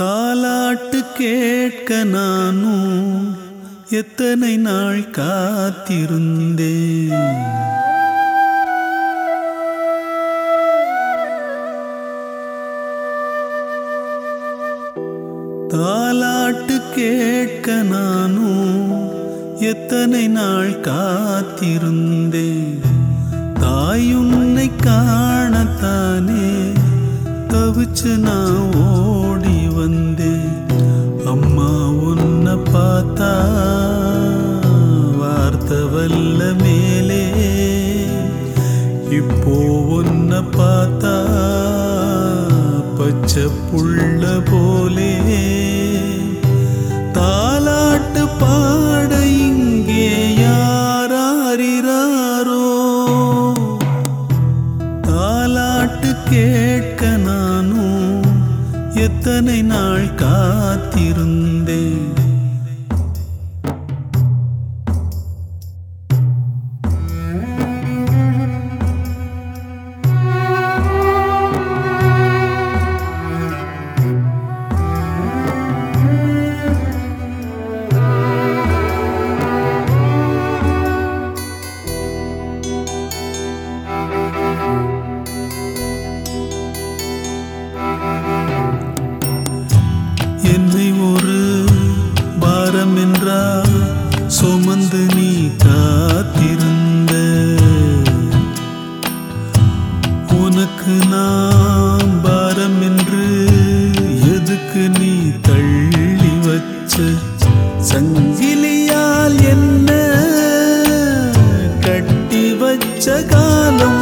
தாலாட்டு கேட்க நானும் எத்தனை நாள் காத்திருந்தேன்? தாலாட்டு கேட்க நானும் எத்தனை நாள் காத்திருந்தேன்? தாயுன்னை காணத்தானே தவிச்சு நான் ஓ வந்தேன் அம்மா உன்னை பார்த்தா வார்த்தை வல்ல மேலே. இப்போ உன்னை பார்த்தா பச்சை புள்ள போலே. தாலாட்டு பாட இங்கே யாராரிராரோ? தாலாட்டு கேட்க நானும் எத்தனை நாள் காத்திருந்தேன்? பாரம் என்றால் சுமந்து நீ காத்திருந்த. உனக்கு நாம் பாரம் என்று எதுக்கு நீ தள்ளி வச்ச? சங்கிலியால் என்ன கட்டி வச்ச காலம்?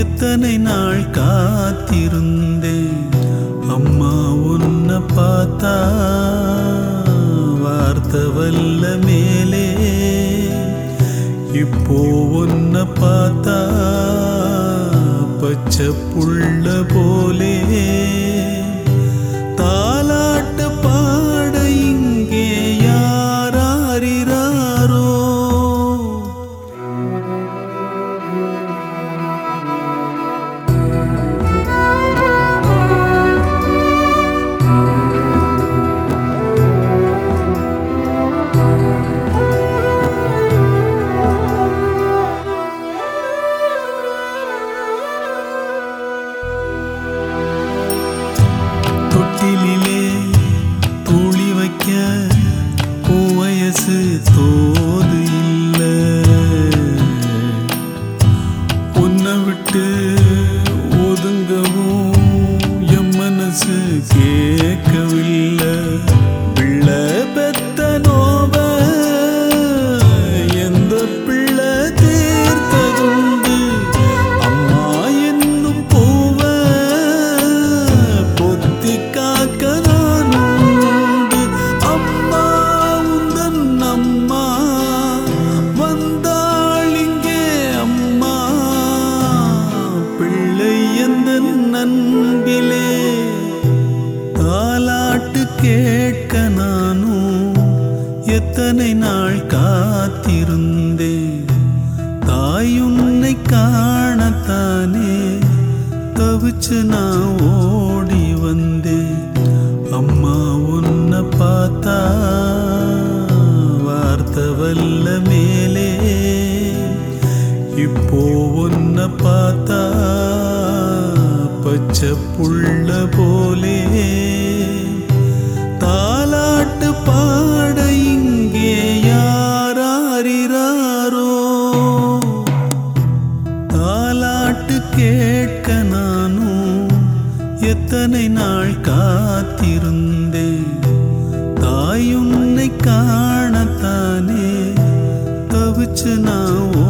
எத்தனை நாள் காத்திருந்தேன் அம்மா உன்னை பார்த்தா வார்த்தை வல்ல மேலே. இப்போ உன்னை பார்த்தா பச்சை புள்ள போலே. கேட்கவில்லை. பிள்ளை பெத்த நோவ எந்த பிள்ளை தீர்த்ததுண்டு? அம்மா என்னும் பூவ பொத்தி காக்க நான் உண்டு அம்மா உந்தன் அம்மா வந்தாள் இங்கே அம்மா. கேட்க நானும் எத்தனை நாள் காத்திருந்தேன். தாயுன்னை காணத்தானே தவிச்சு நான் ஓடி வந்தேன். அம்மா உன்னை பார்த்தா வார்த்தை வல்ல மேலே. இப்போ உன்னை பார்த்தா பச்சை புள்ள போலே. பாட இங்கே யாராரிராரோ? தாலாட்டு கேட்க நானும் எத்தனை நாள் காத்திருந்தேன் தாயுன்னை காணத்தானே? தவிச்சு நான் ஓ